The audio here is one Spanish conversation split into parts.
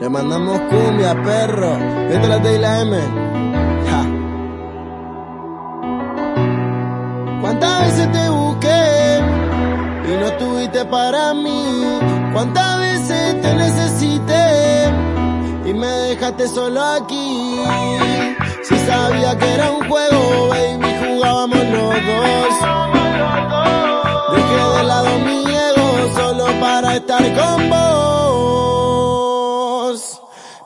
Le mandamos cumbia, perro. Vete la T y la M. Ja. ¿Cuántas veces te busqué y no estuviste para mí? ¿Cuántas veces te necesité y me dejaste solo aquí? Si sabía que era un juego, baby, jugábamos los dos. Dejé de lado mi ego solo para estar con vos.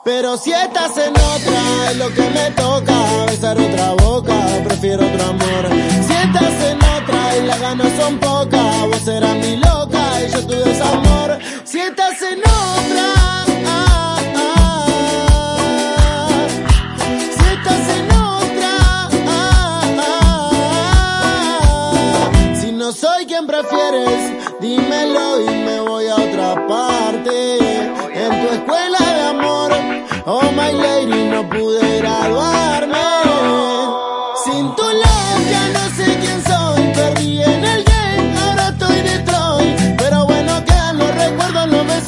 Pero si estás en otra, es lo que me toca, besar otra boca, prefiero otro amor. Si estás en otra y las ganas son pocas, vos serás mi loca y yo tu desamor. Si estás en otra, no soy quien prefieres, dímelo y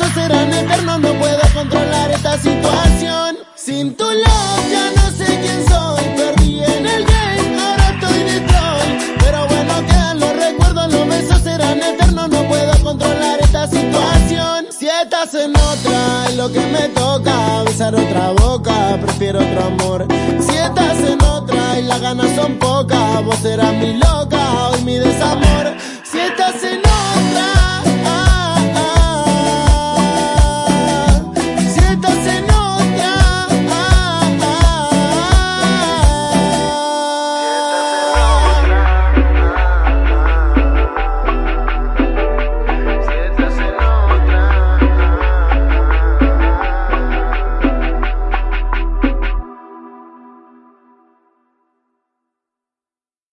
besos serán eternos, no puedo controlar esta situación. Sin tu love ya no sé quién soy, perdí en el game, ahora estoy Detroit. Pero bueno, quedan los recuerdos, los besos serán eternos, no puedo controlar esta situación. Si estás en otra, es lo que me toca, besar otra boca, prefiero otro amor. Si estás en otra y las ganas son pocas, vos serás mi loca,